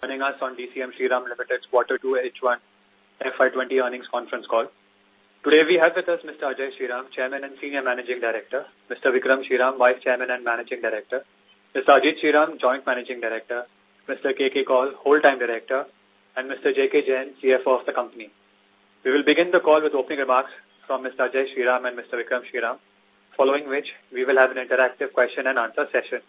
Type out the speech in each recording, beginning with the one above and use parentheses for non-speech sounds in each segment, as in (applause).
joining us on DCM Shriram Limited's Quarter 2 H1 FY20 earnings conference call. Today we have with us Mr. Ajay Shriram, Chairman and Senior Managing Director, Mr. Vikram Shriram, Vice Chairman and Managing Director, Mr. Ajit Shriram, Joint Managing Director, Mr. K.K. Kaul, Whole-Time Director, and Mr. J.K. Jain, CFO of the company. We will begin the call with opening remarks from Mr. Ajay Shriram and Mr. Vikram Shriram, following which we will have an interactive question and answer session.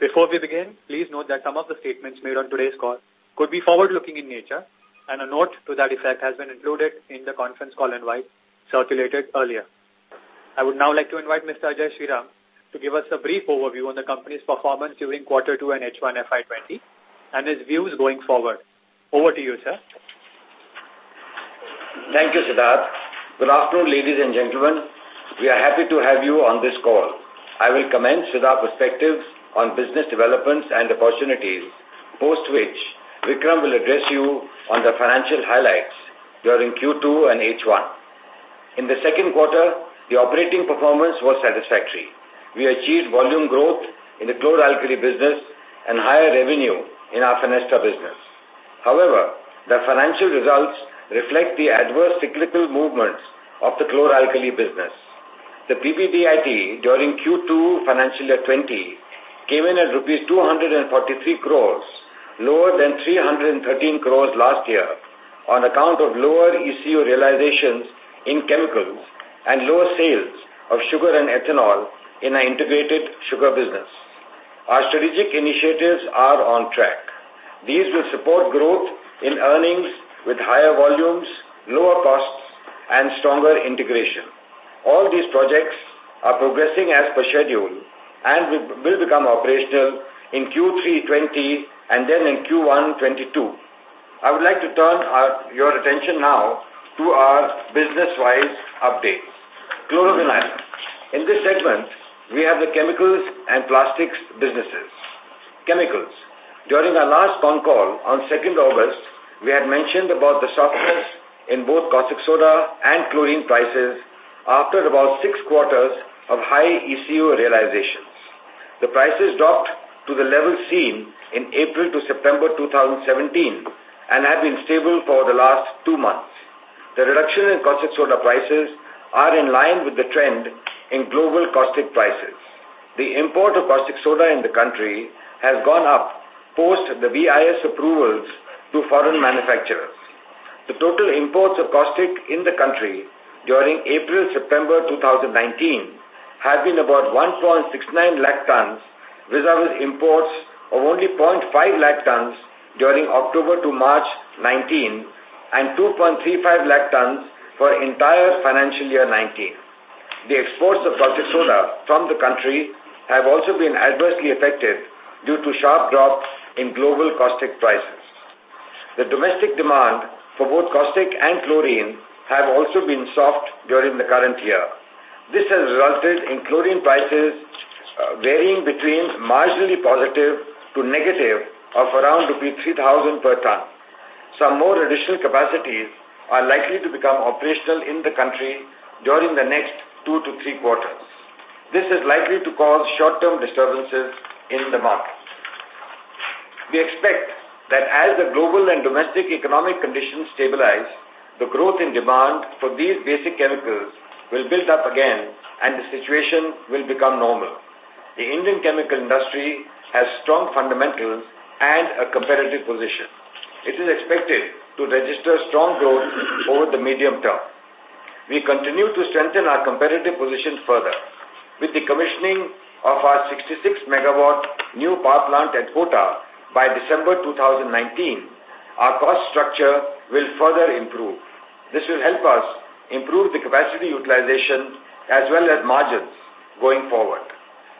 Before we begin, please note that some of the statements made on today's call could be forward-looking in nature, and a note to that effect has been included in the conference call invite circulated earlier. I would now like to invite Mr. Ajay Shriram to give us a brief overview on the company's performance during Quarter 2 and H1 FY20 and his views going forward. Over to you, sir. Thank you, Siddharth. Good afternoon, ladies and gentlemen. We are happy to have you on this call. I will commence with our perspectives on business developments and opportunities, post which Vikram will address you on the financial highlights during Q2 and H1. In the second quarter, the operating performance was satisfactory. We achieved volume growth in the chlor-alkali business and higher revenue in our Fenesta business. However, the financial results reflect the adverse cyclical movements of the chlor-alkali business. The PBDIT during Q2 financial year 20 came in at rupees 243 crores, lower than 313 crores last year on account of lower ECU realizations in chemicals and lower sales of sugar and ethanol in our integrated sugar business. Our strategic initiatives are on track. These will support growth in earnings with higher volumes, lower costs, and stronger integration. All these projects are progressing as per schedule and will become operational in Q3 20 and then in Q1 22. I would like to turn our, your attention now to our business-wise updates. Chlorovinyl. In this segment, we have the chemicals and plastics businesses. Chemicals. During our last phone call on 2nd August, we had mentioned about the softness in both caustic soda and chlorine prices after about six quarters of high ECU realizations. The prices dropped to the level seen in April to September 2017 and have been stable for the last two months. The reduction in caustic soda prices are in line with the trend in global caustic prices. The import of caustic soda in the country has gone up post the BIS approvals to foreign manufacturers. The total imports of caustic in the country during April-September 2019 have been about 1.69 lakh tons vis-a-vis imports of only 0.5 lakh tons during October to March 19 and 2.35 lakh tons for entire financial year 19. The exports of caustic soda from the country have also been adversely affected due to sharp drop in global caustic prices. The domestic demand for both caustic and chlorine have also been soft during the current year. This has resulted in chlorine prices uh, varying between marginally positive to negative of around rupee 3,000 per ton. Some more additional capacities are likely to become operational in the country during the next two to three quarters. This is likely to cause short-term disturbances in the market. We expect that as the global and domestic economic conditions stabilize, the growth in demand for these basic chemicals will build up again and the situation will become normal. The Indian chemical industry has strong fundamentals and a competitive position. It is expected to register strong growth over the medium term. We continue to strengthen our competitive position further. With the commissioning of our 66 megawatt new power plant at Kota by December 2019, our cost structure will further improve. This will help us improve the capacity utilization as well as margins going forward.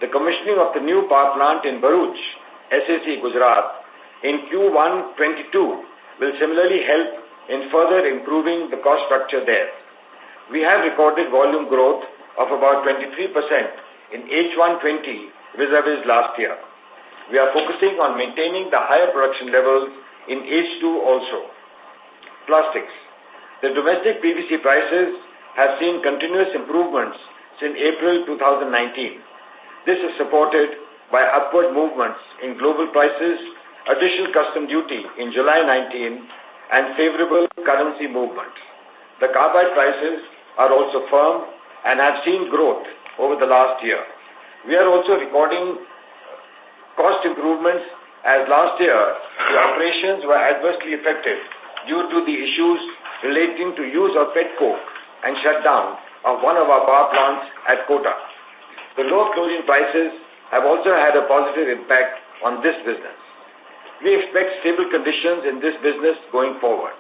The commissioning of the new power plant in Bharuch, SAC Gujarat, in Q1 22 will similarly help in further improving the cost structure there. We have recorded volume growth of about 23% in H1 20 vis-a-vis last year. We are focusing on maintaining the higher production levels in H2 also. Plastics. The domestic PVC prices have seen continuous improvements since April 2019. This is supported by upward movements in global prices additional custom duty in July 19 and favorable currency movements. The carbide prices are also firm and have seen growth over the last year. We are also recording cost improvements as last year the operations were adversely affected due to the issues relating to use of pet coke and shutdown of one of our power plants at Kota. The low chlorine prices have also had a positive impact on this business. We expect stable conditions in this business going forward.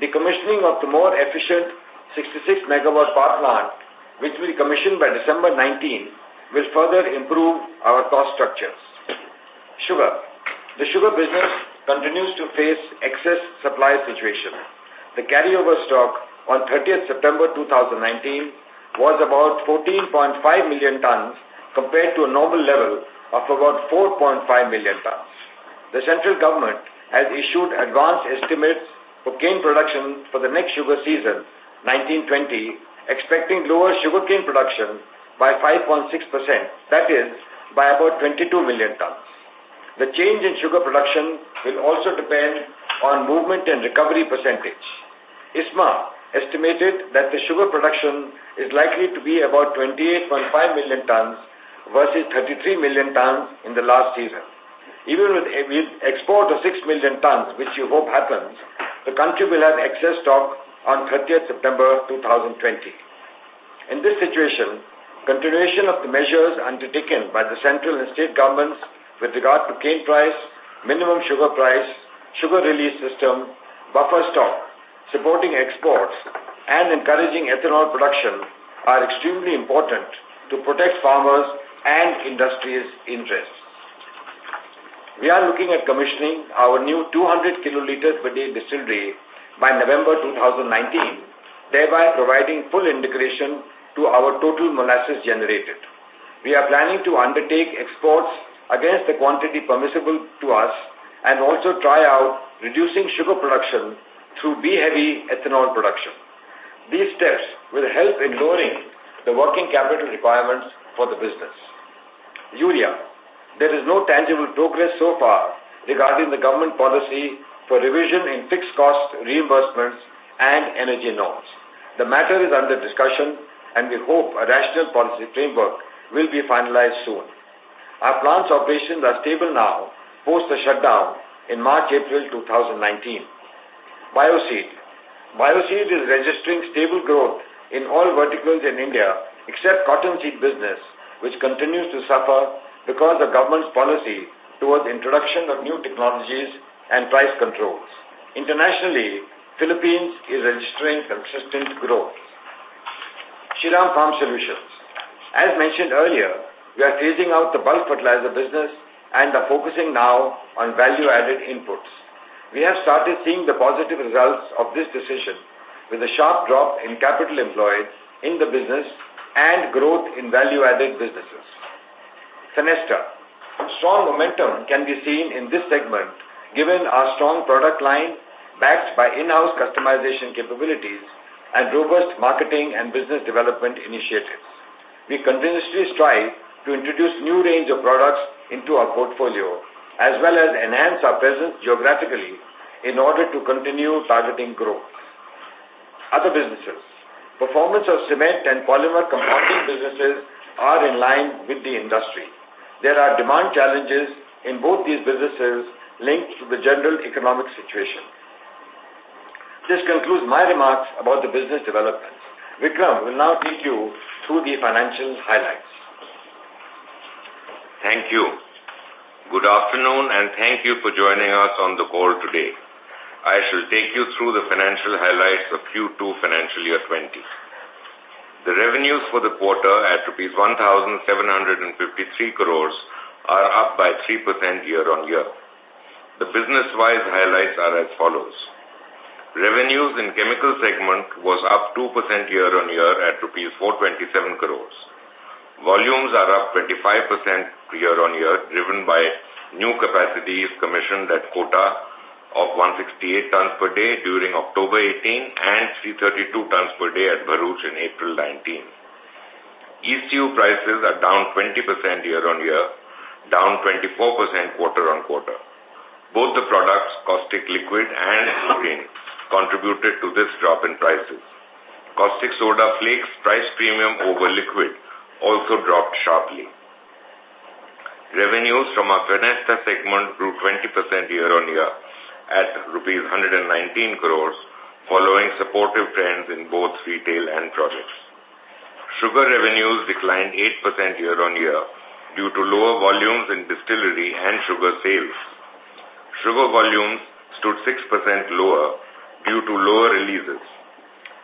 The commissioning of the more efficient 66 megawatt power plant, which will be commissioned by December 19, will further improve our cost structures. Sugar. The sugar business continues to face excess supply situation. The carryover stock on 30th September 2019 was about 14.5 million tons compared to a normal level of about 4.5 million tons the central government has issued advance estimates for cane production for the next sugar season, 1920, expecting lower sugarcane production by 5.6%, that is, by about 22 million tons. The change in sugar production will also depend on movement and recovery percentage. ISMA estimated that the sugar production is likely to be about 28.5 million tons versus 33 million tons in the last season. Even with, with export of 6 million tons, which you hope happens, the country will have excess stock on 30th September 2020. In this situation, continuation of the measures undertaken by the central and state governments with regard to cane price, minimum sugar price, sugar release system, buffer stock, supporting exports, and encouraging ethanol production are extremely important to protect farmers and industry's interests. We are looking at commissioning our new 200 kiloliters per day distillery by November 2019, thereby providing full integration to our total molasses generated. We are planning to undertake exports against the quantity permissible to us and also try out reducing sugar production through B-heavy ethanol production. These steps will help in lowering the working capital requirements for the business. Urea there is no tangible progress so far regarding the government policy for revision in fixed cost reimbursements and energy norms. The matter is under discussion and we hope a rational policy framework will be finalized soon. Our plant's operations are stable now, post the shutdown in March-April 2019. Bioseed. Bioseed is registering stable growth in all verticals in India except cotton seed business, which continues to suffer because of government's policy towards introduction of new technologies and price controls. Internationally, Philippines is registering consistent growth. Shriram Farm Solutions. As mentioned earlier, we are phasing out the bulk fertilizer business and are focusing now on value-added inputs. We have started seeing the positive results of this decision with a sharp drop in capital employed in the business and growth in value-added businesses. Fenesta. Strong momentum can be seen in this segment given our strong product line backed by in-house customization capabilities and robust marketing and business development initiatives. We continuously strive to introduce new range of products into our portfolio as well as enhance our presence geographically in order to continue targeting growth. Other businesses. Performance of cement and polymer compounding businesses are in line with the industry there are demand challenges in both these businesses linked to the general economic situation. This concludes my remarks about the business developments. Vikram will now take you through the financial highlights. Thank you. Good afternoon and thank you for joining us on the call today. I shall take you through the financial highlights of Q2 financial year 20. The revenues for the quarter at rupees 1,753 crores are up by 3% year-on-year. The business-wise highlights are as follows. Revenues in chemical segment was up 2% year-on-year at rupees 427 crores. Volumes are up 25% year-on-year driven by new capacities commissioned at Kota of 168 tons per day during October 18 and 332 tons per day at Bharuch in April 19. ECU prices are down 20% year-on-year, down 24% quarter-on-quarter. Both the products, caustic liquid and chlorine, contributed to this drop in prices. Caustic soda flakes price premium over liquid also dropped sharply. Revenues from our Fenesta segment grew 20% year-on-year at rupees 119 crores, following supportive trends in both retail and projects. Sugar revenues declined 8% year-on-year due to lower volumes in distillery and sugar sales. Sugar volumes stood 6% lower due to lower releases.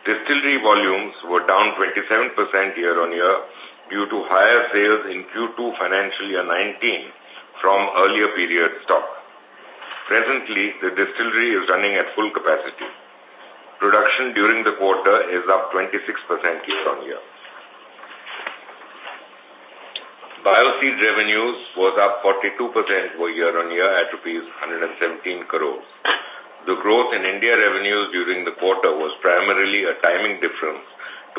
Distillery volumes were down 27% year-on-year due to higher sales in Q2 financial year 19 from earlier period stock. Presently, the distillery is running at full capacity. Production during the quarter is up 26% year-on-year. Bioseed revenues was up 42% for year-on-year at rupees 117 crores. The growth in India revenues during the quarter was primarily a timing difference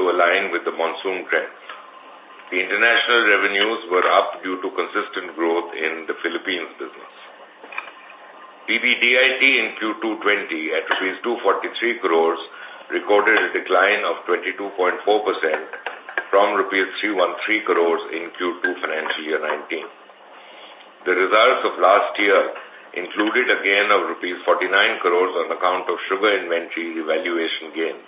to align with the monsoon trends. The international revenues were up due to consistent growth in the Philippines business. PBDIT in Q2 20 at rupees 243 crores recorded a decline of 22.4% from rupees 313 crores in Q2 financial year 19. The results of last year included a gain of rupees 49 crores on account of sugar inventory revaluation gains.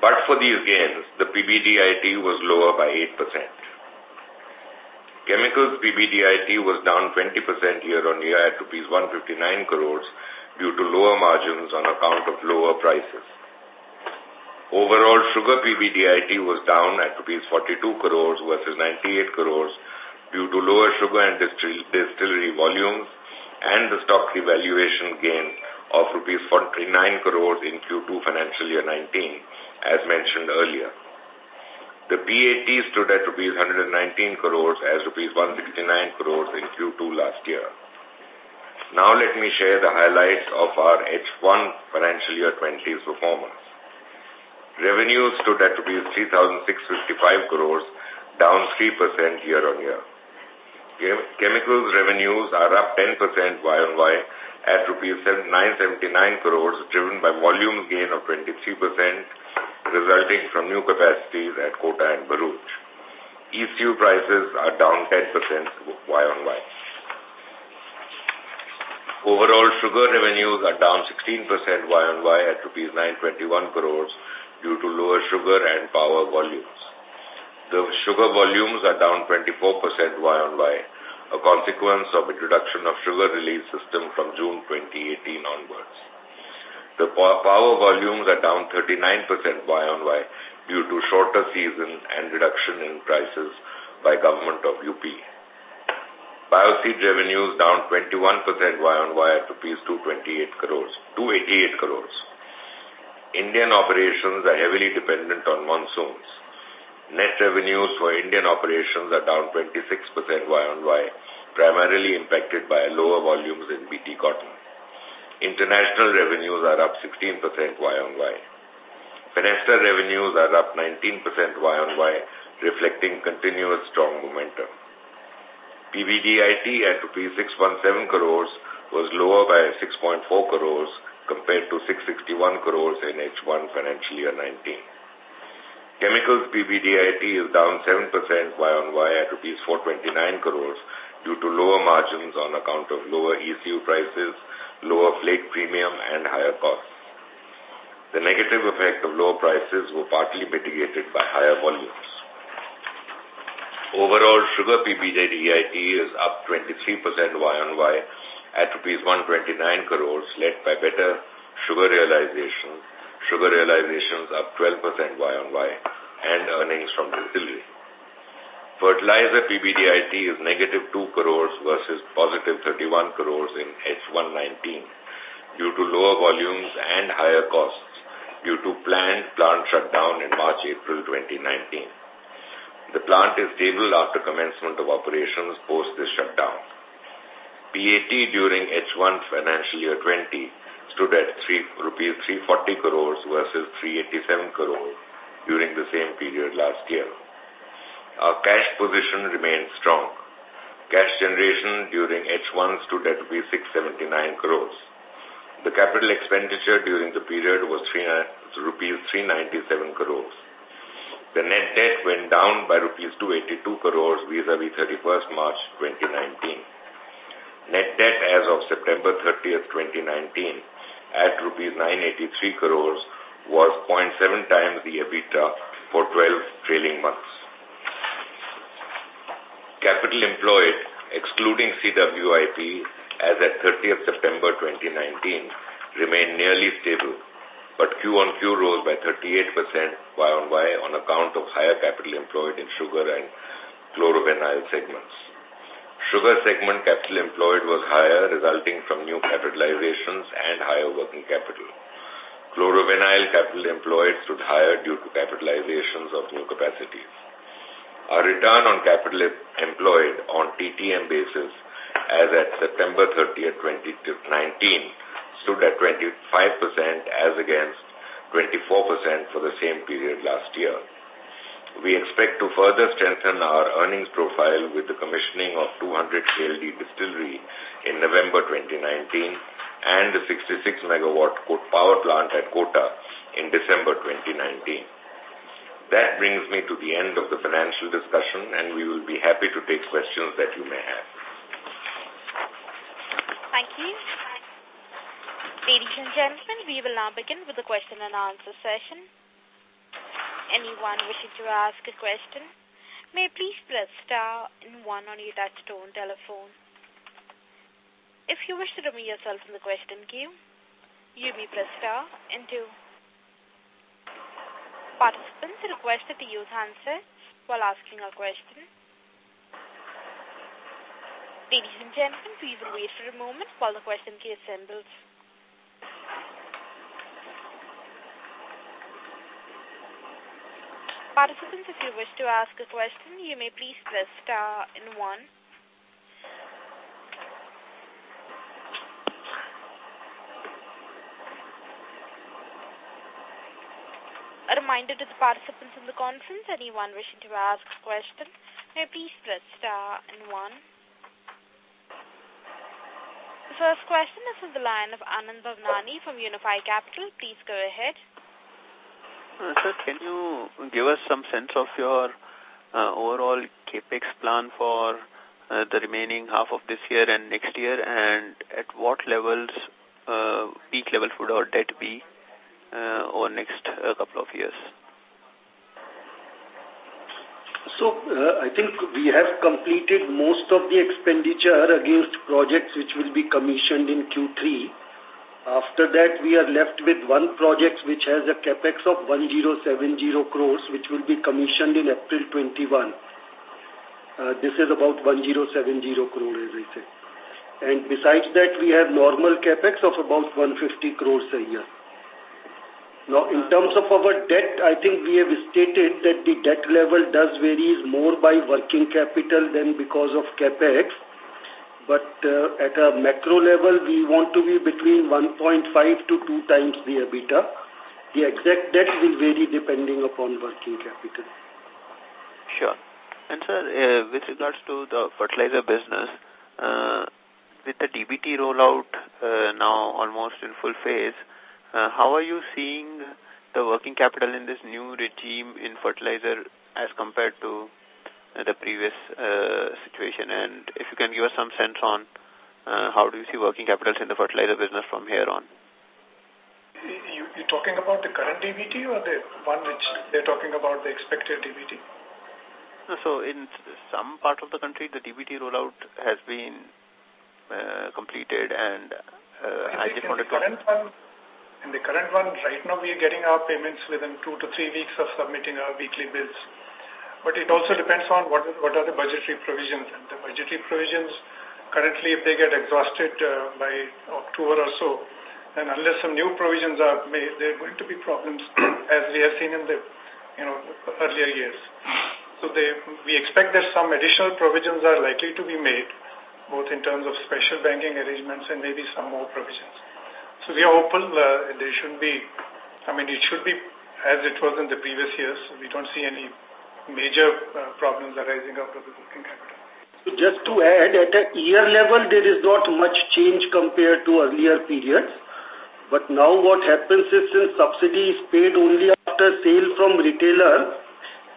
But for these gains, the PBDIT was lower by 8%. Chemicals PBDIT was down 20% year-on-year at rupees 159 crores due to lower margins on account of lower prices. Overall, sugar PBDIT was down at rupees 42 crores versus 98 crores due to lower sugar and distillery volumes and the stock revaluation gain of rupees 49 crores in Q2 financial year 19, as mentioned earlier. The PAT stood at rupees 119 crores as rupees 169 crores in Q2 last year. Now let me share the highlights of our H1 financial year 20's performance. Revenues stood at rupees 3,655 crores, down 3% year-on-year. Chemicals revenues are up 10% Y-on-Y at rupees 979 crores, driven by volume gain of 23%, resulting from new capacities at Kota and Bharuch. ECU prices are down 10% Y-on-Y. Overall, sugar revenues are down 16% Y-on-Y at rupees 921 crores due to lower sugar and power volumes. The sugar volumes are down 24% Y-on-Y, a consequence of introduction of sugar release system from June 2018 onwards. The power volumes are down 39% Y-on-Y due to shorter season and reduction in prices by government of UP. Bioseed revenues down 21% Y-on-Y at rupees 228 crores, 288 crores. Indian operations are heavily dependent on monsoons. Net revenues for Indian operations are down 26% Y-on-Y, primarily impacted by lower volumes in BT cotton. International revenues are up 16% Y-on-Y. Revenues are up 19% Y-on-Y, reflecting continuous strong momentum. PBDIT at rupees 617 crores was lower by 6.4 crores compared to 661 crores in H1 financial year 19. Chemicals PBDIT is down 7% Y-on-Y at rupees 429 crores due to lower margins on account of lower ECU prices, lower flake premium, and higher costs. The negative effect of lower prices were partly mitigated by higher volumes. Overall, sugar PBDIT is up 23% Y-on-Y at rupees 129 crores, led by better sugar realizations. Sugar realizations up 12% Y-on-Y and earnings from distillery. Fertilizer PBDIT is negative 2 crores versus positive 31 crores in H1 19 due to lower volumes and higher costs due to planned plant shutdown in March-April 2019. The plant is stable after commencement of operations post this shutdown. PAT during H1 financial year 20 stood at 3, rupees 340 crores versus 387 crores during the same period last year. Our cash position remains strong. Cash generation during H1 stood at rupees 679 crores. The capital expenditure during the period was rupees 397 crores. The net debt went down by rupees 282 crores vis-a-vis 31st March 2019. Net debt as of September 30th, 2019 at rupees 983 crores was 0.7 times the EBITDA for 12 trailing months. Capital employed, excluding CWIP, as at 30th September 2019, remained nearly stable but Q-on-Q rose by 38% Y-on-Y on account of higher capital employed in sugar and chlorovinyl segments. Sugar segment capital employed was higher, resulting from new capitalizations and higher working capital. Chlorovinyl capital employed stood higher due to capitalizations of new capacities. Our return on capital employed on TTM basis as at September 30th, 2019 stood at 25% as against 24% for the same period last year. We expect to further strengthen our earnings profile with the commissioning of 200 KLD distillery in November 2019 and the 66 megawatt power plant at Kota in December 2019. That brings me to the end of the financial discussion and we will be happy to take questions that you may have. Thank you. Ladies and gentlemen, we will now begin with the question and answer session. Anyone wishing to ask a question may please press star and one on your touchtone telephone. If you wish to remove yourself from the question queue, you may press star and two. Participants requested to use handsets while asking a question. Ladies and gentlemen, please wait for a moment while the question queue assembles. Participants, if you wish to ask a question, you may please press star and one. Reminder to the participants in the conference, anyone wishing to ask a question, may please press star and one. The first question is from the line of Anand Bhavnani from Unifi Capital. Please go ahead. Uh, sir, can you give us some sense of your uh, overall capex plan for uh, the remaining half of this year and next year, and at what levels uh, peak level would our debt be uh, over next uh, couple of years? So, uh, I think we have completed most of the expenditure against projects which will be commissioned in Q3. After that, we are left with one project which has a capex of 1070 crores, which will be commissioned in April 21. Uh, this is about 1070 crores, as I said. And besides that, we have normal capex of about 150 crores a year. Now, in terms of our debt, I think we have stated that the debt level does vary more by working capital than because of capex. But uh, at a macro level, we want to be between 1.5 to 2 times the EBITDA. The exact debt will vary depending upon working capital. Sure. And sir, uh, with regards to the fertilizer business, uh, with the DBT rollout uh, now almost in full phase, how are you seeing the working capital in this new regime in fertilizer as compared to uh, the previous uh, situation? And if you can give us some sense on uh, how do you see working capitals in the fertilizer business from here on? You, you're talking about the current DBT or the one which they're talking about the expected DBT? So in some part of the country, the DBT rollout has been uh, completed and uh, I just wanted to... One, in the current one, right now we are getting our payments within two to three weeks of submitting our weekly bills. But it also depends on what, what are the budgetary provisions. And the budgetary provisions, currently, if they get exhausted uh, by October or so, and unless some new provisions are made, there are going to be problems, (clears throat) as we have seen in the you know, earlier years. So they, we expect that some additional provisions are likely to be made, both in terms of special banking arrangements and maybe some more provisions. So we are hopeful uh, there should be, I mean, it should be as it was in the previous years. We don't see any major uh, problems arising out of the working capital. Just to add, at a year level, there is not much change compared to earlier periods. But now what happens is since subsidy is paid only after sale from retailer,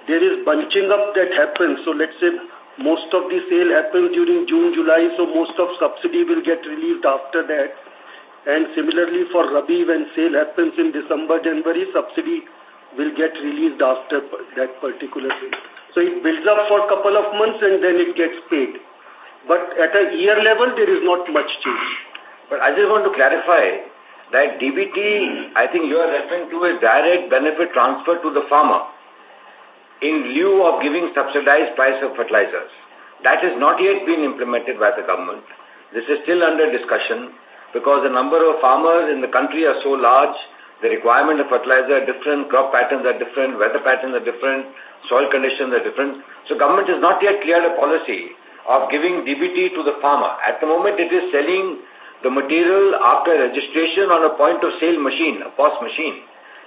there is bunching up that happens. So let's say most of the sale happens during June, July, so most of subsidy will get released after that. And similarly for Rabi, when sale happens in December, January, subsidy will get released after that particular. So it builds up for a couple of months and then it gets paid. But at a year level, there is not much change. But I just want to clarify that DBT, I think you are referring to a direct benefit transfer to the farmer in lieu of giving subsidized price of fertilizers. That has not yet been implemented by the government. This is still under discussion because the number of farmers in the country are so large, the requirement of fertilizer are different, crop patterns are different, weather patterns are different, soil conditions are different. So government has not yet cleared a policy of giving DBT to the farmer. At the moment, it is selling the material after registration on a point of sale machine, a POS machine,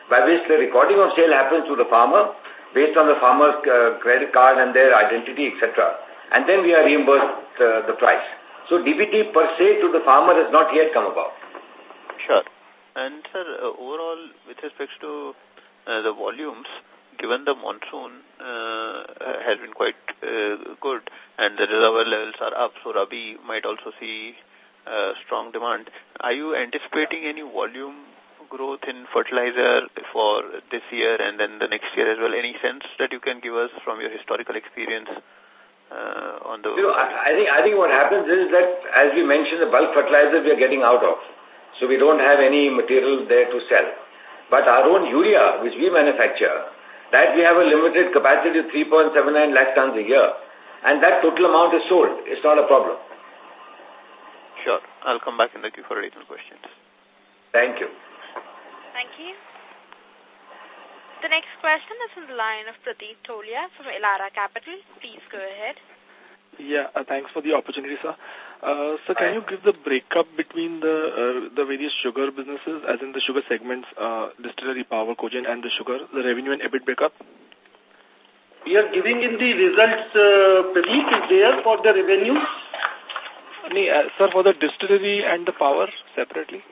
by which the recording of sale happens to the farmer based on the farmer's uh, credit card and their identity, etc. And then we are reimbursed uh, the price. So DBT per se to the farmer has not yet come about. Sure. And sir, uh, overall, with respect to uh, the volumes, given the monsoon uh, has been quite uh, good and the reservoir levels are up, so Rabi might also see uh, strong demand. Are you anticipating any volume growth in fertilizer for this year and then the next year as well? Any sense that you can give us from your historical experience uh, on the... You know, I, I, think, I think what happens is that, as we mentioned, the bulk fertilizer we are getting out of. So we don't have any material there to sell. But our own urea, which we manufacture, that we have a limited capacity of 3.79 lakh tons a year. And that total amount is sold. It's not a problem. Sure. I'll come back in the queue for additional questions. Thank you. Thank you. The next question is from the line of Pradeep Tolia from Elara Capital. Please go ahead. Yeah, uh, thanks for the opportunity, sir. Uh, so can you give the breakup between the uh, the various sugar businesses, as in the sugar segments, uh, distillery, power, cogen, and the sugar, the revenue and EBIT breakup? We are giving in the results, uh, Pradeep, is there for the revenue? Nee, uh, sir, for the distillery and the power separately?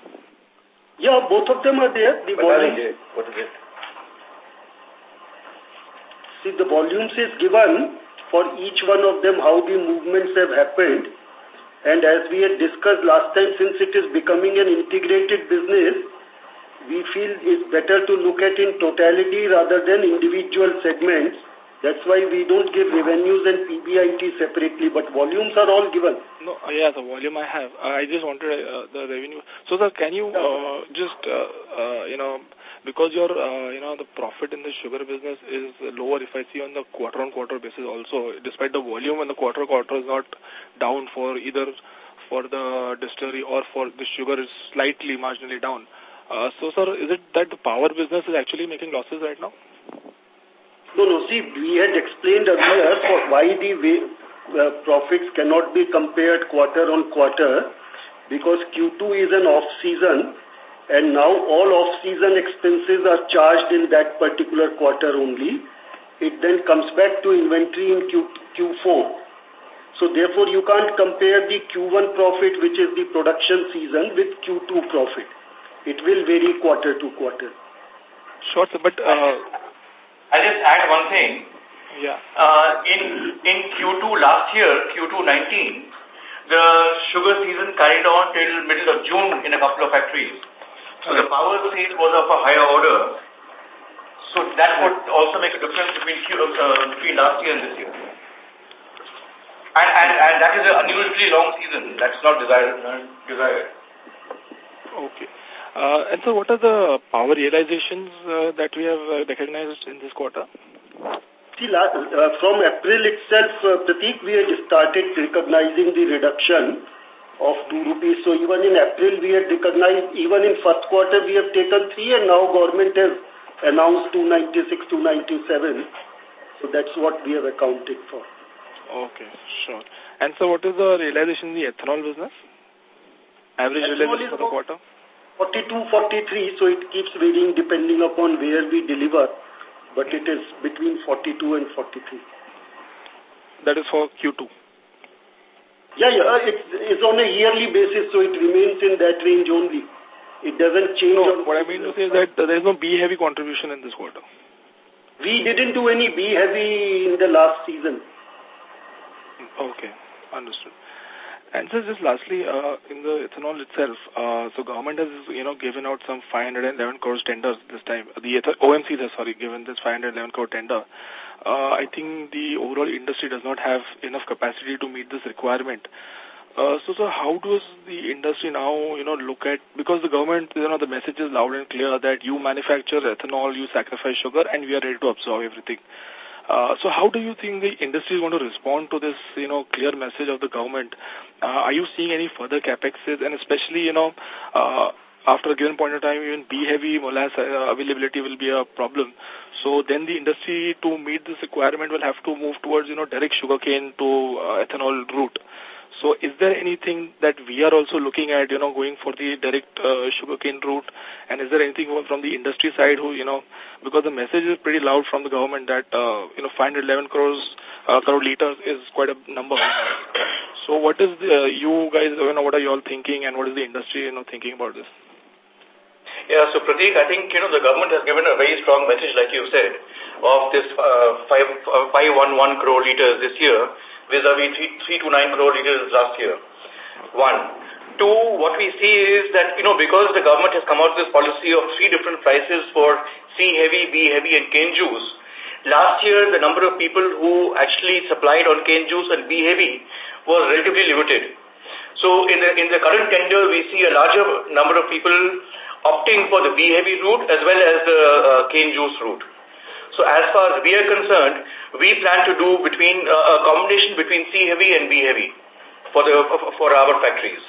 Yeah, both of them are there. The volumes. What is it? See, the volumes is given for each one of them how the movements have happened. And as we had discussed last time, since it is becoming an integrated business, we feel it's better to look at in totality rather than individual segments that's why we don't give revenues and PBIT separately, but volumes are all given. No, uh, yeah, the volume I have. Uh, I just wanted uh, the revenue. So, sir, can you uh, just, uh, uh, you know, because your, uh, you know, the profit in the sugar business is lower if I see on the quarter-on-quarter -quarter basis also, despite the volume and the quarter-quarter -quarter is not down for either for the distillery or for the sugar is slightly marginally down. Uh, so, sir, is it that the power business is actually making losses right now? No, no. See, we had explained earlier for why the way, uh, profits cannot be compared quarter on quarter because Q2 is an off-season and now all off-season expenses are charged in that particular quarter only. It then comes back to inventory in Q, Q4. So therefore you can't compare the Q1 profit which is the production season with Q2 profit. It will vary quarter to quarter. Sure, sir, but uh, I'll just add one thing. Yeah. Uh, in, in Q2 last year, Q2 19, the sugar season carried on till middle of June in a couple of factories. So the power sale was of a higher order. So that would also make a difference between, uh, between last year and this year. And, and, and that is an unusually long season. That's not desired. desired. Okay. Uh, and so what are the power realizations uh, that we have uh, recognized in this quarter? See, uh, from April itself, uh, Pratik, we had started recognizing the reduction of 2 rupees. So even in April, we had recognized, even in first quarter, we have taken 3 and now government has announced 296, 297. So that's what we have accounted for. Okay, sure. And so what is the realization in the ethanol business? Average ethanol realization for the quarter? 42, 43, so it keeps varying depending upon where we deliver, but it is between 42 and 43. That is for Q2? Yeah, yeah, it's, it's on a yearly basis, so it remains in that range only. It doesn't change. No, what I mean to say is that there is no B-heavy contribution in this quarter. We didn't do any B-heavy in the last season. Okay, understood. And so just lastly, uh, in the ethanol itself, uh, so government has, you know, given out some 511 crores tenders this time. The OMC has, sorry, given this 511 crore tender. Uh, I think the overall industry does not have enough capacity to meet this requirement. Uh, so, so how does the industry now, you know, look at, because the government, you know, the message is loud and clear that you manufacture ethanol, you sacrifice sugar, and we are ready to absorb everything. Uh, so how do you think the industry is going to respond to this, you know, clear message of the government? Uh, are you seeing any further capexes and especially, you know, uh, after a given point of time, even B-heavy molasses uh, availability will be a problem. So then the industry to meet this requirement will have to move towards, you know, direct sugarcane to uh, ethanol route. So is there anything that we are also looking at, you know, going for the direct uh, sugarcane route? And is there anything from the industry side who, you know, because the message is pretty loud from the government that, uh, you know, 511 crores, uh, crore liters is quite a number. So what is the, you guys, you know, what are you all thinking and what is the industry, you know, thinking about this? Yeah, so Pratik, I think, you know, the government has given a very strong message, like you said, of this uh, 5, uh, 511 crore liters this year vis-a-vis -vis 3, 3 to 9 crore liters last year. One. Two, what we see is that, you know, because the government has come out with this policy of three different prices for C-heavy, B-heavy and cane juice, last year the number of people who actually supplied on cane juice and B-heavy was relatively limited. So in the, in the current tender, we see a larger number of people opting for the B-heavy route as well as the uh, cane juice route. So as far as we are concerned, we plan to do between uh, a combination between C heavy and B heavy for the for our factories.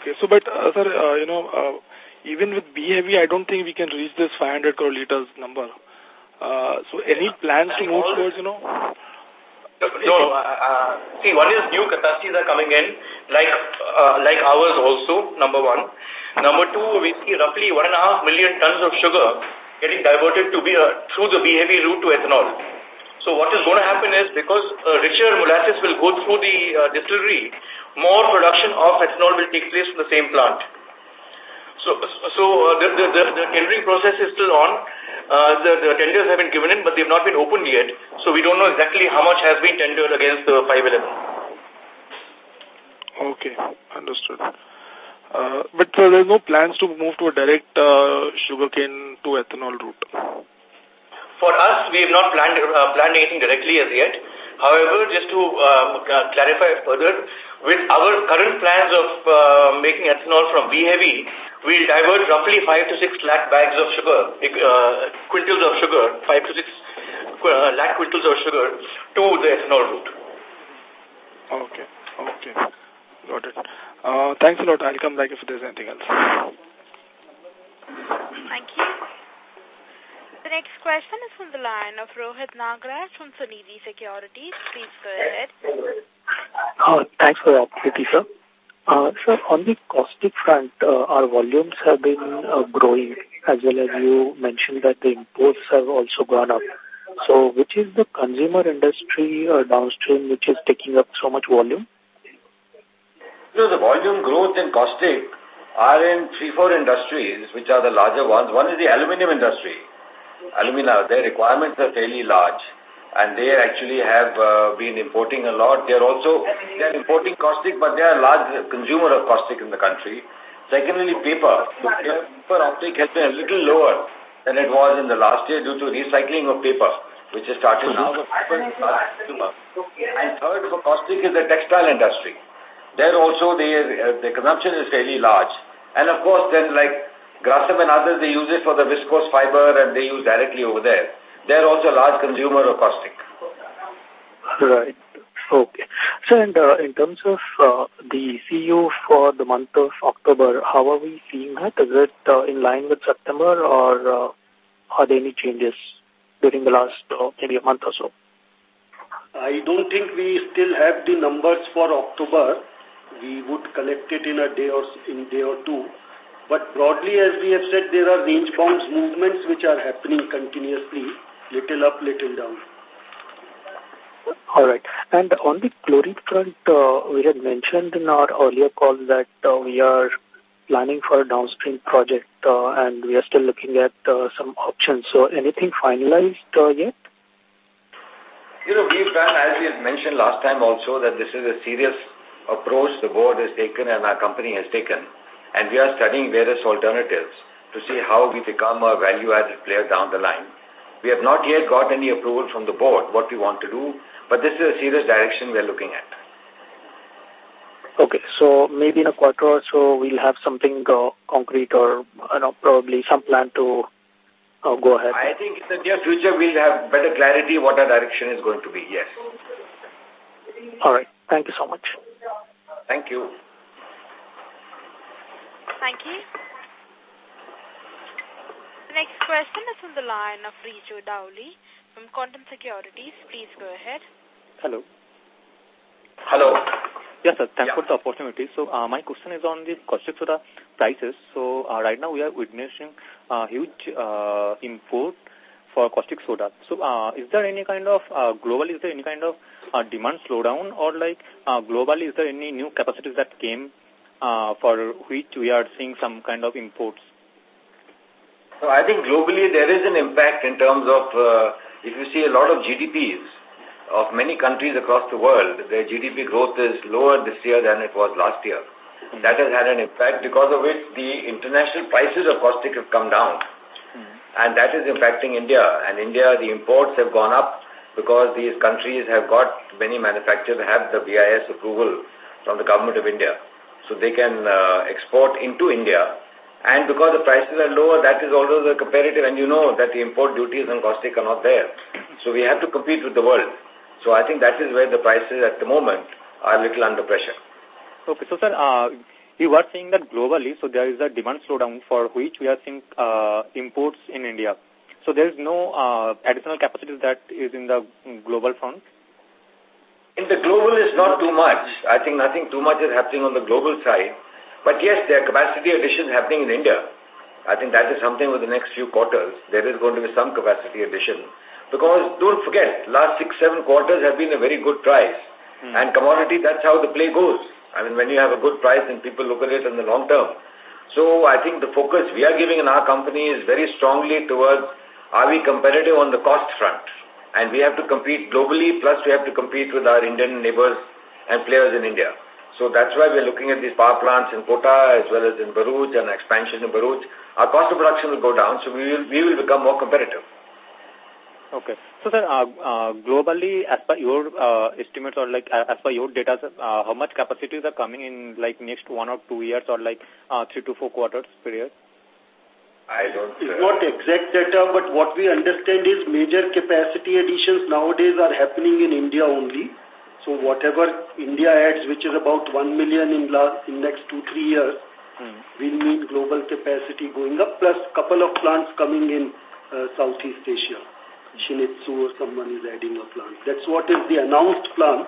Okay, so but uh, sir, uh, you know, uh, even with B heavy, I don't think we can reach this 500 crore liters number. Uh, so any plans to move towards, you know? No, uh, uh, see, one is new capacities are coming in, like uh, like ours also, number one. Number two, we see roughly one and a half million tons of sugar getting diverted to be uh, through the B-heavy route to ethanol. So what is going to happen is because uh, richer molasses will go through the uh, distillery, more production of ethanol will take place from the same plant. So, so uh, the, the, the, the, tendering process is still on. Uh, the, the tenders have been given in, but they have not been opened yet. So we don't know exactly how much has been tendered against the 511. Okay, understood. Uh, but so there's no plans to move to a direct uh, sugarcane to ethanol route? For us, we have not planned, uh, planned anything directly as yet. However, just to uh, uh, clarify further, with our current plans of uh, making ethanol from B-heavy, we'll divert roughly 5 to 6 lakh bags of sugar, uh, quintals of sugar, 5 to 6 uh, lakh quintals of sugar to the ethanol route. Okay, okay. Got it. Uh, thanks a lot. I'll come back if there's anything else. Thank you. The next question is from the line of Rohit Nagraj from Sunidhi Securities. Please go ahead. Uh, thanks for the opportunity, sir. Uh, sir, on the caustic front, uh, our volumes have been uh, growing as well as you mentioned that the imports have also gone up. So which is the consumer industry uh, downstream which is taking up so much volume? So the volume growth in caustic are in three, four industries, which are the larger ones. One is the aluminium industry. Alumina, their requirements are fairly large and they actually have uh, been importing a lot. They're also, they're importing caustic, but they are a large consumer of caustic in the country. Secondly, paper. The paper uptake has been a little lower than it was in the last year due to recycling of paper, which has started now. And third for caustic is the textile industry. There also the, uh, the consumption is fairly large. And of course then like Grasim and others, they use it for the viscose fiber and they use directly over there. They're also a large consumer of caustic. Right. Okay. So, and uh, in terms of uh, the ECU for the month of October, how are we seeing that? Is it uh, in line with September or uh, are there any changes during the last uh, maybe a month or so? I don't think we still have the numbers for October we would collect it in a day or in day or two. But broadly, as we have said, there are range-bound movements which are happening continuously, little up, little down. All right. And on the chlorine front, uh, we had mentioned in our earlier call that uh, we are planning for a downstream project uh, and we are still looking at uh, some options. So anything finalized uh, yet? You know, we've done, as we had mentioned last time also, that this is a serious approach the board has taken and our company has taken. And we are studying various alternatives to see how we become a value-added player down the line. We have not yet got any approval from the board what we want to do, but this is a serious direction we are looking at. Okay, so maybe in a quarter or so we'll have something uh, concrete or you know, probably some plan to uh, go ahead. I think in the near future we'll have better clarity what our direction is going to be, yes. All right, thank you so much. Thank you. Thank you. The next question is from the line of Richo Dowley from Quantum Securities. Please go ahead. Hello. Hello. Yes, sir. Thanks yeah. for the opportunity. So uh, my question is on the caustic soda prices. So uh, right now we are witnessing uh, huge uh, import for caustic soda. So uh, is there any kind of, uh, globally, is there any kind of uh, demand slowdown or like uh, globally, is there any new capacities that came uh, for which we are seeing some kind of imports? So I think globally there is an impact in terms of, uh, if you see a lot of GDPs, of many countries across the world, their GDP growth is lower this year than it was last year. Mm. That has had an impact because of which the international prices of caustic have come down. Mm. And that is impacting India. And India, the imports have gone up because these countries have got, many manufacturers have the BIS approval from the government of India. So they can uh, export into India. And because the prices are lower, that is also the comparative. And you know that the import duties on caustic are not there. So we have to compete with the world. So I think that is where the prices at the moment are a little under pressure. Okay, so sir, uh, you were saying that globally, so there is a demand slowdown for which we are seeing uh, imports in India. So there is no uh, additional capacity that is in the global front? In the global is not too much. I think nothing too much is happening on the global side. But yes, there are capacity additions happening in India. I think that is something with the next few quarters. There is going to be some capacity addition. Because don't forget, last six, seven quarters have been a very good price. Hmm. And commodity, that's how the play goes. I mean, when you have a good price, then people look at it in the long term. So I think the focus we are giving in our company is very strongly towards are we competitive on the cost front? And we have to compete globally, plus we have to compete with our Indian neighbors and players in India. So that's why we're looking at these power plants in Kota as well as in Bharuch and expansion in Bharuch. Our cost of production will go down, so we will, we will become more competitive. Okay. So, sir, uh, uh, globally, as per your uh, estimates or like uh, as per your data, uh, how much capacities are coming in like next one or two years or like uh, three to four quarters period? I don't... It's not exact data, but what we understand is major capacity additions nowadays are happening in India only. So whatever India adds, which is about 1 million in, last, in next two, three years, hmm. will mean global capacity going up, plus couple of plants coming in uh, Southeast Asia. Shin-Etsu or someone is adding a plant. That's what is the announced plan.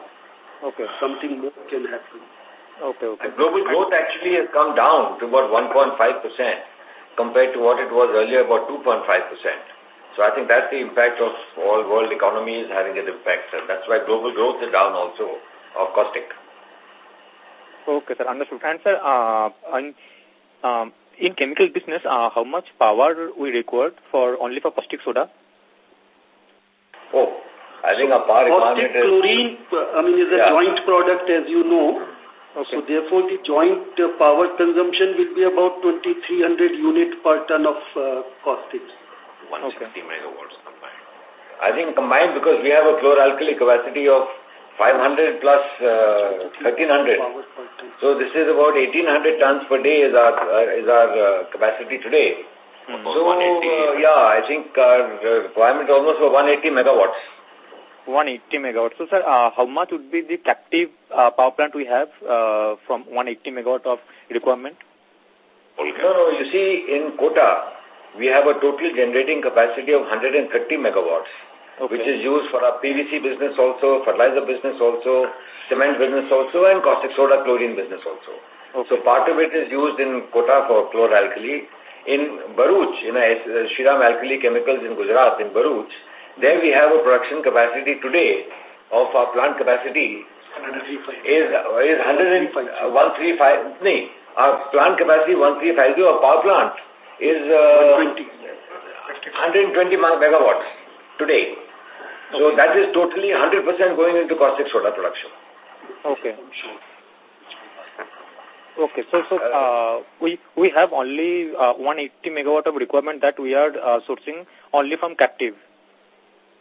Okay. Something more can happen. Okay, okay. And global growth actually has come down to about 1.5% compared to what it was earlier, about 2.5%. So I think that's the impact of all world economies having an impact. And that's why global growth is down also of caustic. Okay, sir. Understood. And, sir, uh, in, um, in chemical business, uh, how much power we require for only for caustic soda? Oh, I think a power requirement is... chlorine, I mean, is a yeah. joint product, as you know. Okay. So, therefore, the joint uh, power consumption will be about 2,300 unit per ton of uh, caustic. 160 okay. megawatts combined. I think combined because we have a chloralkali capacity of 500 plus uh, 1300. So this is about 1800 tons per day is our uh, is our uh, capacity today. Hmm. So, uh, yeah, I think our uh, requirement almost for 180 megawatts. 180 megawatts. So, sir, uh, how much would be the captive uh, power plant we have uh, from 180 megawatt of requirement? Okay. No, no, you see, in Kota, we have a total generating capacity of 130 megawatts, okay. which is used for our PVC business also, fertilizer business also, cement business also, and caustic soda chlorine business also. Okay. So part of it is used in Kota for chloralkali, in Bharuch, in a, Shriram Alkali Chemicals in Gujarat, in Bharuch, there we have a production capacity today of our plant capacity is, is 135. Uh, no, our plant capacity 1350, our power plant is uh, 120 megawatts today. So that is totally 100% going into caustic soda production. Okay. Okay, so so uh, we we have only uh, 180 megawatt of requirement that we are uh, sourcing only from captive.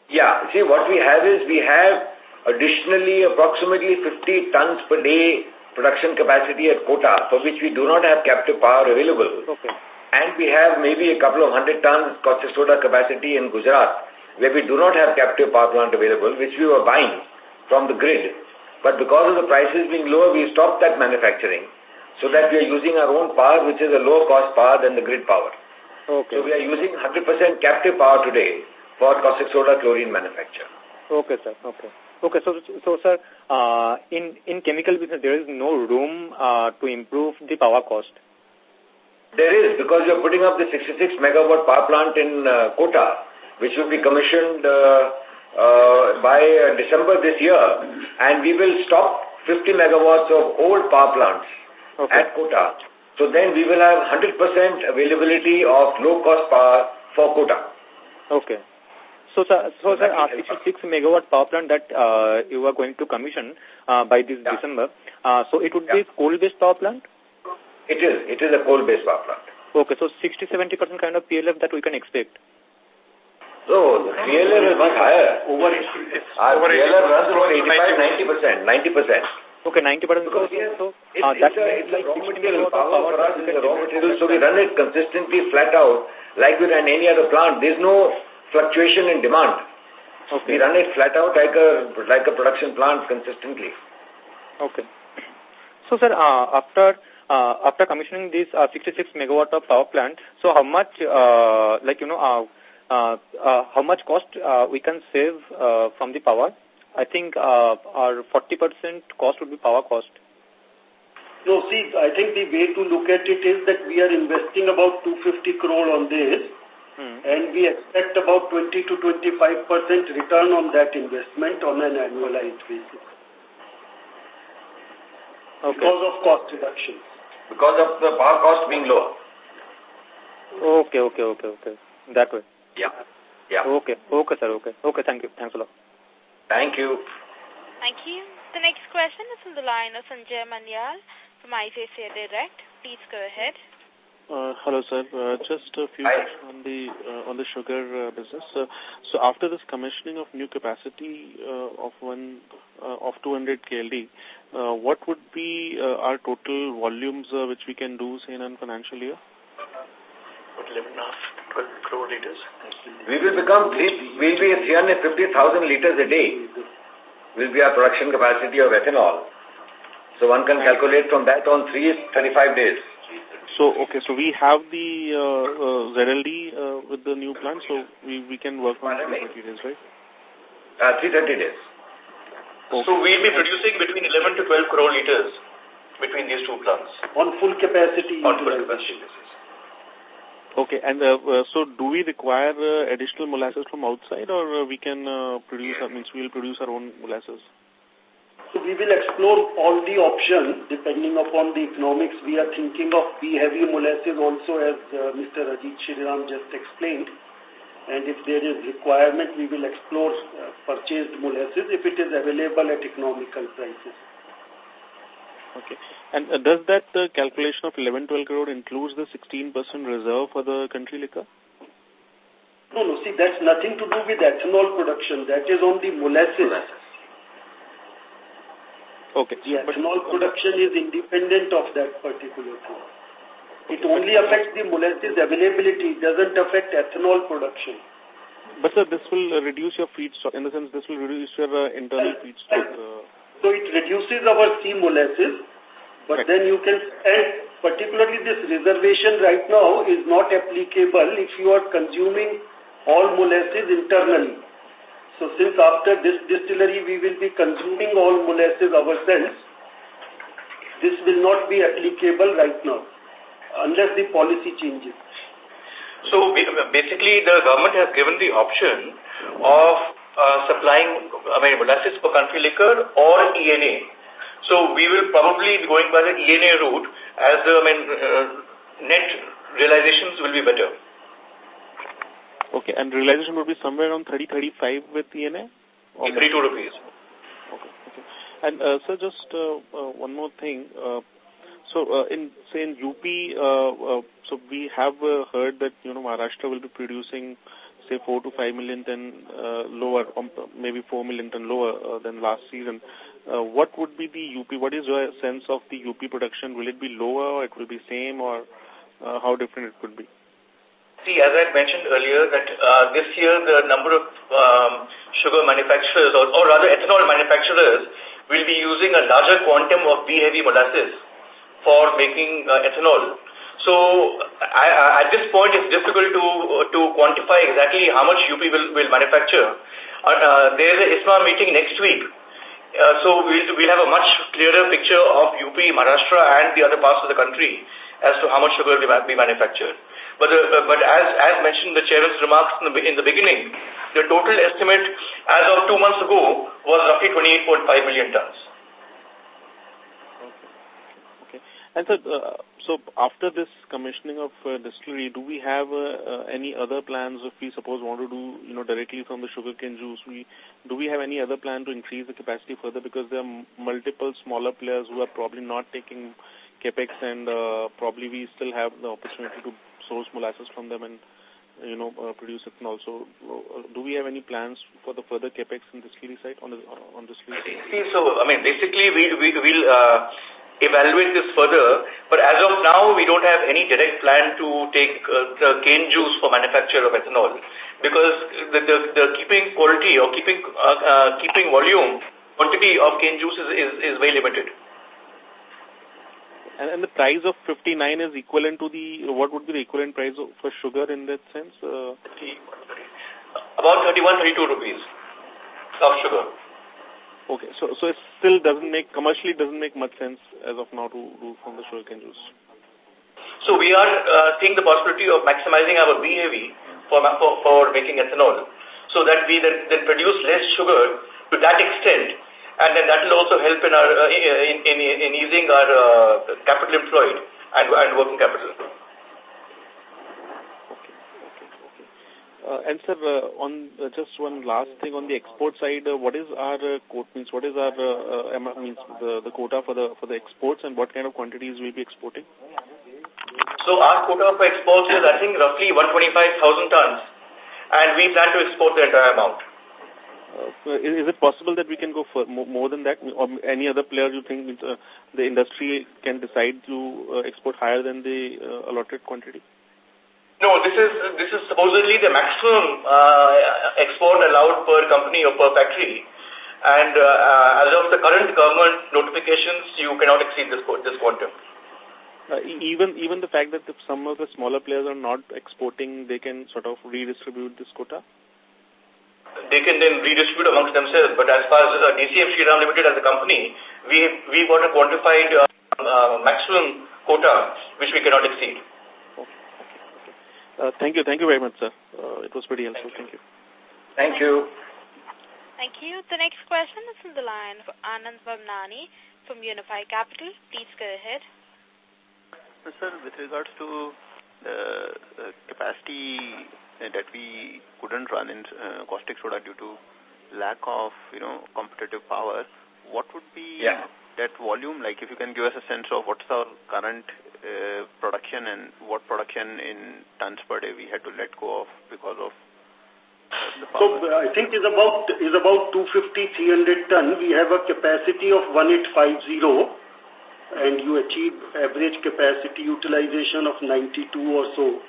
Yeah, see what we have is we have additionally approximately 50 tons per day production capacity at Kota for which we do not have captive power available. Okay. And we have maybe a couple of hundred tons caustic soda capacity in Gujarat where we do not have captive power plant available which we were buying from the grid. But because of the prices being lower, we stopped that manufacturing so that we are using our own power, which is a lower cost power than the grid power. Okay. So we are using 100% captive power today for caustic soda chlorine manufacture. Okay, sir. Okay. Okay, so, so sir, uh, in, in chemical business, there is no room uh, to improve the power cost. There is, because you're putting up the 66 megawatt power plant in uh, Kota, which will be commissioned uh, uh, by uh, December this year, and we will stop 50 megawatts of old power plants okay. at Kota. So then we will have 100% availability of low-cost power for Kota. Okay. So, sir, so, sir, uh, 66 megawatt power plant that uh, you are going to commission uh, by this yeah. December, uh, so it would yeah. be coal-based power plant? It is. It is a coal-based power plant. Okay, so 60-70% kind of PLF that we can expect. So, the PLF is much higher. Over 80. Our over PLF runs about 85, 90%, 90%. Okay, 90 percent. Because yes, so it's, uh, it's, a, it's like a raw material. Power for us is a raw material. So we run it consistently flat out like we run any other plant. There's no fluctuation in demand. Okay. We run it flat out like a, like a production plant consistently. Okay. So, sir, uh, after uh, after commissioning this uh, 66 megawatt of power plant, so how much, uh, like, you know, uh, uh, uh, how much cost uh, we can save uh, from the power? I think uh, our 40% cost would be power cost. No, see, I think the way to look at it is that we are investing about 250 crore on this hmm. and we expect about 20 to 25% return on that investment on an annualized basis. Okay. Because of cost reductions. Because of the power cost being lower. Okay, okay, okay, okay. That way. Yeah. Yeah. Okay, okay, sir, okay. Okay, thank you. Thanks a lot. Thank you. Thank you. The next question is from the line of Sanjay Manyal from ICICI Direct. Please go ahead. Uh, hello, sir. Uh, just a few Hi. on the uh, on the sugar uh, business. Uh, so, after this commissioning of new capacity uh, of one uh, of 200 KLD, uh, what would be uh, our total volumes uh, which we can do say in a financial year? About 11 and a half, 12 crore liters. We will become three, we'll be 350,000 liters a day will be our production capacity of ethanol. So one can calculate from that on 335 days. So, okay, so we have the uh, uh, ZLD uh, with the new plant, so we, we can work on 330 days, right? Uh, 330 days. Okay. So we'll be producing between 11 to 12 crore liters between these two plants. On full capacity. On full capacity basis. Okay, and uh, uh, so do we require uh, additional molasses from outside or uh, we can uh, produce, I means we'll produce our own molasses? So we will explore all the options depending upon the economics. We are thinking of B-heavy molasses also as uh, Mr. Ajit Shriram just explained. And if there is requirement, we will explore uh, purchased molasses if it is available at economical prices. Okay. And uh, does that uh, calculation of 11-12 crore includes the 16% reserve for the country liquor? No, no, see, that's nothing to do with ethanol production. That is on the molasses. Okay. The ethanol production is independent of that particular thing. It only affects the molasses availability. It doesn't affect ethanol production. But sir, this will uh, reduce your feedstock. In the sense, this will reduce your uh, internal feedstock. Uh, So it reduces our C molasses, but Right. then you can, and particularly this reservation right now is not applicable if you are consuming all molasses internally. So since after this distillery we will be consuming all molasses ourselves, this will not be applicable right now unless the policy changes. So basically the government has given the option of uh, supplying I mean, molasses for country liquor or ENA. So we will probably be going by the ENA route as the I mean, uh, net realizations will be better. Okay, and realization will be somewhere around 30-35 with ENA? 32 rupees. Okay, okay. And uh, sir, just uh, uh, one more thing. Uh, so uh, in say in UP, uh, uh, so we have uh, heard that you know Maharashtra will be producing say four to five million ton uh, lower, um, maybe four million ton lower uh, than last season. Uh, what would be the UP? What is your sense of the UP production? Will it be lower? Or it will be same, or uh, how different it could be? See, as I mentioned earlier, that uh, this year the number of um, sugar manufacturers, or, or rather ethanol manufacturers, will be using a larger quantum of B-heavy molasses for making uh, ethanol. So I, I, at this point, it's difficult to to quantify exactly how much UP will, will manufacture. Uh, uh, there is a ISMA meeting next week. Uh, so we'll, we'll have a much clearer picture of UP, Maharashtra and the other parts of the country as to how much sugar will be manufactured. But, the, uh, but as, as mentioned the chairman's remarks in the, in the beginning, the total estimate as of two months ago was roughly 28.5 million tons. Okay. okay. And so, uh, so after this commissioning of uh, distillery, do we have uh, uh, any other plans if we suppose want to do, you know, directly from the sugarcane juice? We do we have any other plan to increase the capacity further because there are multiple smaller players who are probably not taking capex and uh, probably we still have the opportunity to source molasses from them and you know uh, produce it and also uh, do we have any plans for the further capex in distillery site on the on distillery site? See, so I mean basically we we will uh, evaluate this further. But as of now, we don't have any direct plan to take uh, the cane juice for manufacture of ethanol because the, the, the keeping quality or keeping uh, uh, keeping volume quantity of cane juice is, is, is very limited. And, and the price of 59 is equivalent to the, what would be the equivalent price of, for sugar in that sense? Uh, About 31, 32 rupees of sugar. Okay, so so it still doesn't make commercially doesn't make much sense as of now to do from the sugarcane juice. So we are uh, seeing the possibility of maximizing our B heavy for, for for making ethanol, so that we then, then produce less sugar to that extent, and then that will also help in our uh, in, in in easing our uh, capital employed and and working capital. Okay, okay, okay. Uh, and sir, uh, on uh, just one last thing on the export side, uh, what is our uh, quote means? What is our uh, uh, means the the quota for the for the exports, and what kind of quantities will be exporting? So our quota for exports is I think roughly 125,000 tons, and we plan to export the entire amount. Uh, is, is it possible that we can go for more, more than that, or any other player you think uh, the industry can decide to uh, export higher than the uh, allotted quantity? No, this is this is supposedly the maximum uh, export allowed per company or per factory. And uh, uh, as of the current government notifications, you cannot exceed this this quantum. Uh, even even the fact that some of the smaller players are not exporting, they can sort of redistribute this quota? They can then redistribute amongst themselves. But as far as uh, DCM Shriram Limited as a company, we we got a quantified uh, uh, maximum quota which we cannot exceed. Uh, thank you. Thank you very much, sir. Uh, it was pretty helpful. Thank you. Thank you. Thank you. The next question is from the line of Anand Vamnani from Unifi Capital. Please go ahead. Sir, with regards to the uh, capacity that we couldn't run in uh, caustic soda due to lack of, you know, competitive power, what would be yeah. that volume? Like, if you can give us a sense of what's our current uh, production and what production in tons per day we had to let go of because of uh? So I think is about is about 250 300 ton. We have a capacity of 1850 and you achieve average capacity utilization of 92 or so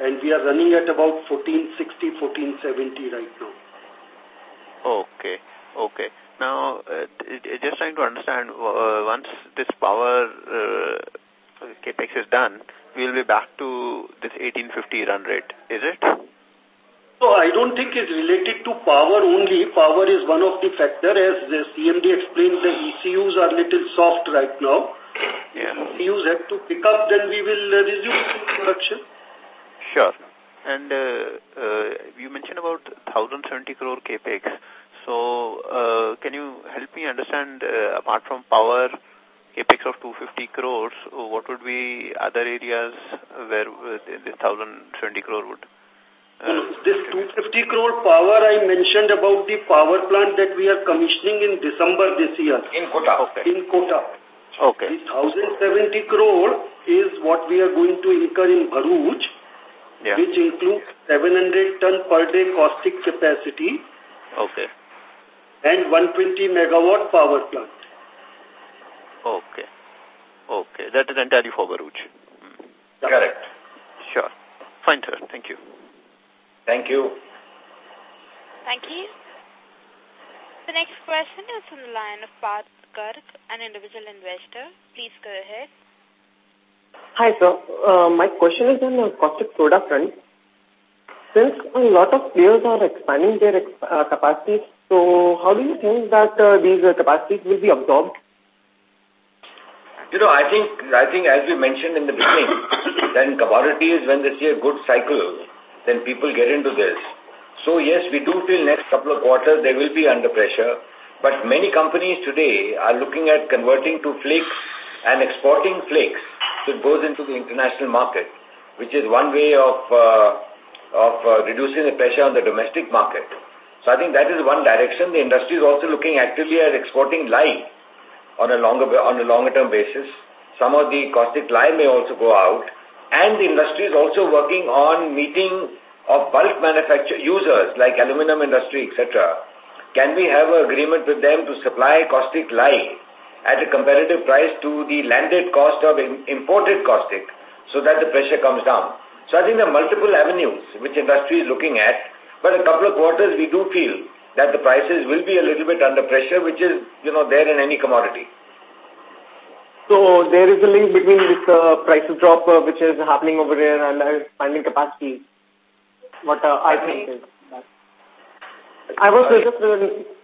and we are running at about 1460 1470 right now. Okay. Okay. Now, uh, just trying to understand, uh, once this power uh, capex is done, we will be back to this 1850 run rate, is it? So I don't think it's related to power only. Power is one of the factor. As the CMD explained, the ECUs are little soft right now. Yeah. ECUs have to pick up, then we will uh, resume production. Sure. And uh, uh, you mentioned about 1,070 crore capex. So uh, can you help me understand, uh, apart from power capex of 250 crores, what would be other areas where uh, this 1,070 crore would? Uh, this 250 crore power I mentioned about the power plant that we are commissioning in December this year. In Kota. Okay. In Kota. Okay. The 1070 crore is what we are going to incur in Bharuch, Yeah. which includes 700 ton per day caustic capacity Okay. and 120 megawatt power plant. Okay. Okay. That is entirely for Bharuch. Correct. Sure. Fine, sir. Thank you. Thank you. Thank you. The next question is from the line of Parth Garg, an individual investor. Please go ahead. Hi, sir. Uh, my question is on the caustic soda front. Since a lot of players are expanding their uh, capacities, so how do you think that uh, these uh, capacities will be absorbed? You know, I think, I think as we mentioned in the beginning, (coughs) then commodities, when they see a good cycle, then people get into this. So yes, we do feel next couple of quarters they will be under pressure. But many companies today are looking at converting to flakes and exporting flakes that goes into the international market, which is one way of, uh, of uh, reducing the pressure on the domestic market. So I think that is one direction. The industry is also looking actively at exporting lye on a longer on a longer term basis. Some of the caustic lye may also go out, and the industry is also working on meeting of bulk manufacture users like aluminum industry, etc. Can we have an agreement with them to supply caustic lye at a competitive price to the landed cost of imported caustic so that the pressure comes down? So I think there are multiple avenues which industry is looking at, but a couple of quarters we do feel that the prices will be a little bit under pressure, which is, you know, there in any commodity. So there is a link between this uh, price drop uh, which is happening over here and uh, expanding capacity. What uh, I think is that. I was just uh,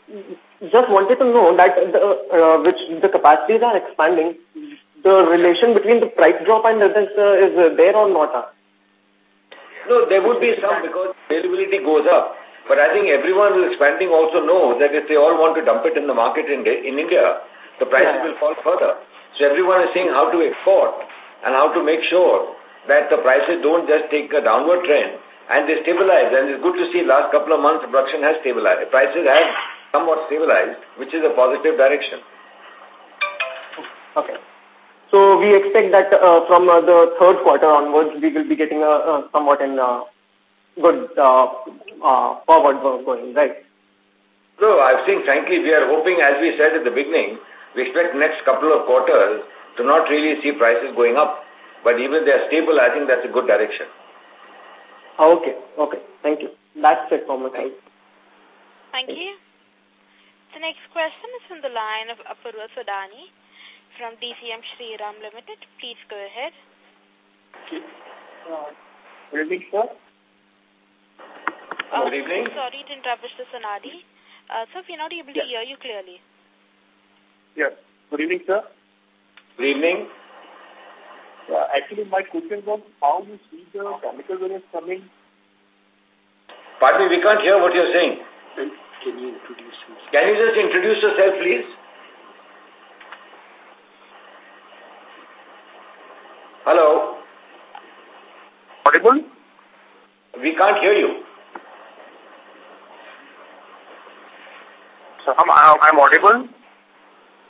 just wanted to know that the, uh, which the capacities are expanding, the relation between the price drop and this uh, is uh, there or not? Uh? No, there would be some because availability goes up. But I think everyone who is expanding also knows that if they all want to dump it in the market in, in India, the prices Yeah. will fall further. So everyone is saying how to export and how to make sure that the prices don't just take a downward trend and they stabilize. And it's good to see last couple of months production has stabilized. Prices have somewhat stabilized, which is a positive direction. Okay. So we expect that uh, from uh, the third quarter onwards, we will be getting a, uh, somewhat in uh, good uh, uh, forward going, right? No, I think frankly we are hoping, as we said at the beginning, we expect next couple of quarters to not really see prices going up. But even if they are stable, I think that's a good direction. Okay, okay. Thank you. That's it from my side. Thank you. The next question is from the line of Apurva Sodani from DCM Shriram Limited. Please go ahead. Good evening, sir. Uh, Good evening. Sorry to interrupt, Mr. Sonadi. Uh, sir, we're not able to hear you clearly. Yes. Good evening, sir. Good evening. Uh, actually, my question was how you see the chemical business coming. Pardon me, we can't hear what you're saying. Can you introduce yourself? Can you just introduce yourself, please? Hello? Audible? We can't hear you. So I'm, I'm audible?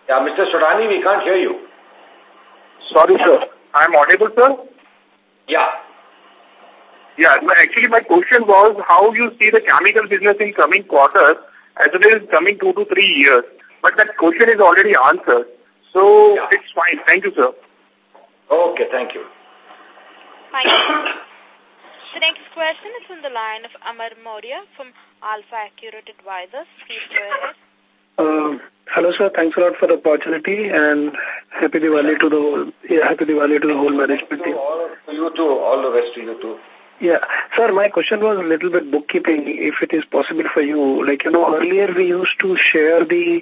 Yeah, Mr. Sodani, we can't hear you. Sorry, sir. I'm audible, sir? Yeah. Yeah, actually my question was how you see the chemical business in coming quarters as it is coming two to three years. But that question is already answered. So Yeah. it's fine. Thank you, sir. Okay, thank you. Thank you. the next question is from the line of Amar Moria from Alpha Accurate Advisors. Please go ahead. Uh, hello, sir. Thanks a lot for the opportunity and happy Diwali to the whole, yeah, happy Diwali to the whole management team. All to you too. All the best to you too. Yeah. Sir, my question was a little bit bookkeeping, if it is possible for you. Like, you know, earlier we used to share the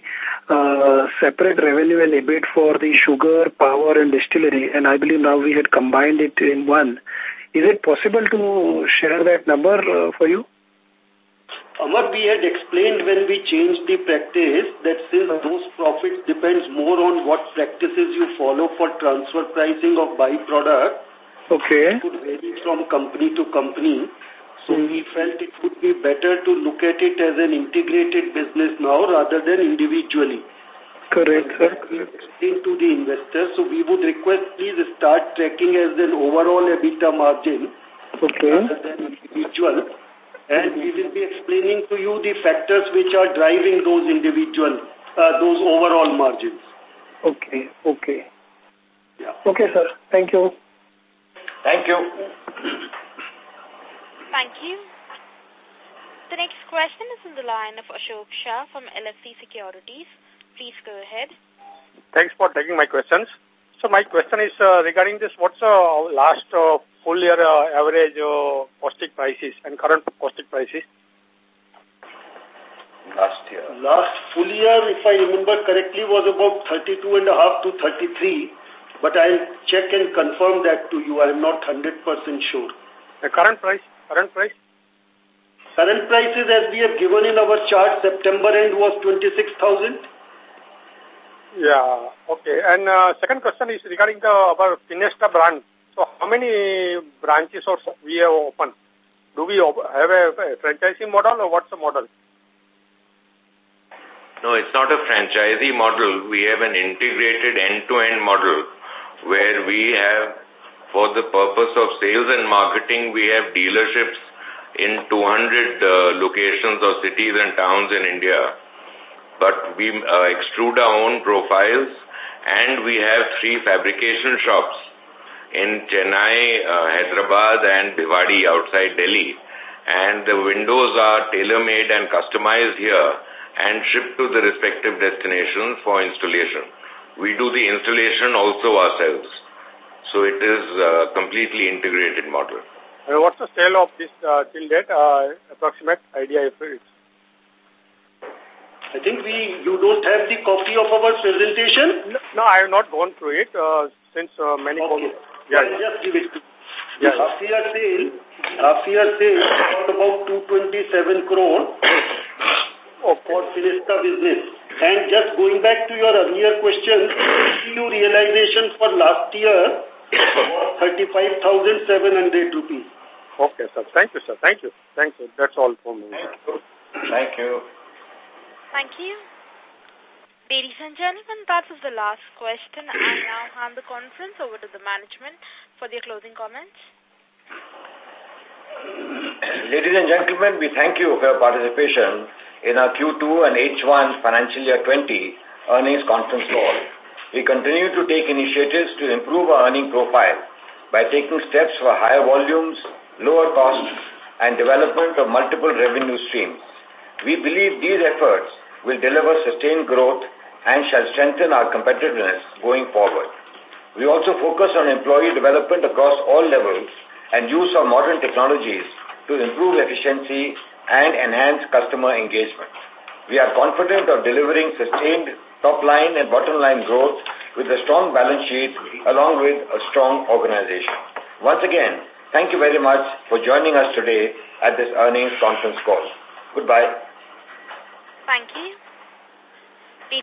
uh, separate revenue and EBIT for the sugar, power and distillery, and I believe now we had combined it in one. Is it possible to share that number uh, for you? Amar, we had explained when we changed the practice that since those profits depends more on what practices you follow for transfer pricing of byproduct, okay. it would vary from company to company. So mm. we felt it would be better to look at it as an integrated business now rather than individually. Correct, sir. Explain to the investors. So we would request please start tracking as an overall EBITDA margin okay. rather than individual and we will be explaining to you the factors which are driving those individual, uh, those overall margins. Okay, okay. Yeah. Okay, sir. Thank you. Thank you. Thank you. The next question is in the line of Ashok Shah from LFC Securities. Please go ahead. Thanks for taking my questions. So my question is uh, regarding this, what's the uh, last uh, full year uh, average uh, caustic prices and current caustic prices? Last year. Last full year, if I remember correctly, was about 32 and a half to 33. But I'll check and confirm that to you. I'm not 100% sure. The current price? Current price? Current prices as we have given in our chart, September end was 26,000. Yeah, okay. And uh, second question is regarding the our Fenesta brand. So how many branches or we have open? Do we have a, a franchising model or what's the model? No, it's not a franchisee model. We have an integrated end-to-end -end model where we have, for the purpose of sales and marketing, we have dealerships in 200 uh, locations or cities and towns in India but we uh, extrude our own profiles and we have three fabrication shops in Chennai, uh, Hyderabad and Bhiwadi outside Delhi. And the windows are tailor-made and customized here and shipped to the respective destinations for installation. We do the installation also ourselves. So it is a completely integrated model. And what's the sale of this uh, till date? Uh, approximate idea if it's I think we, you don't have the copy of our presentation? No, no I have not gone through it uh, since uh, many... Okay. Yeah, I'll just give it to you. Yeah. Half year sale, half year sale about 227 crore (coughs) okay. for Fenesta business. And just going back to your earlier question, EU realization for last year was 35,700 rupees. Okay, sir. Thank you, sir. Thank you. Thank you. That's all from me. Thank you. Thank you. Thank you. Ladies and gentlemen, that was the last question. I now hand the conference over to the management for their closing comments. Ladies and gentlemen, we thank you for your participation in our Q2 and H1 financial year 20 earnings conference call. We continue to take initiatives to improve our earning profile by taking steps for higher volumes, lower costs, and development of multiple revenue streams. We believe these efforts will deliver sustained growth and shall strengthen our competitiveness going forward. We also focus on employee development across all levels and use of modern technologies to improve efficiency and enhance customer engagement. We are confident of delivering sustained top-line and bottom-line growth with a strong balance sheet along with a strong organization. Once again, thank you very much for joining us today at this earnings conference call. Goodbye. Thank you.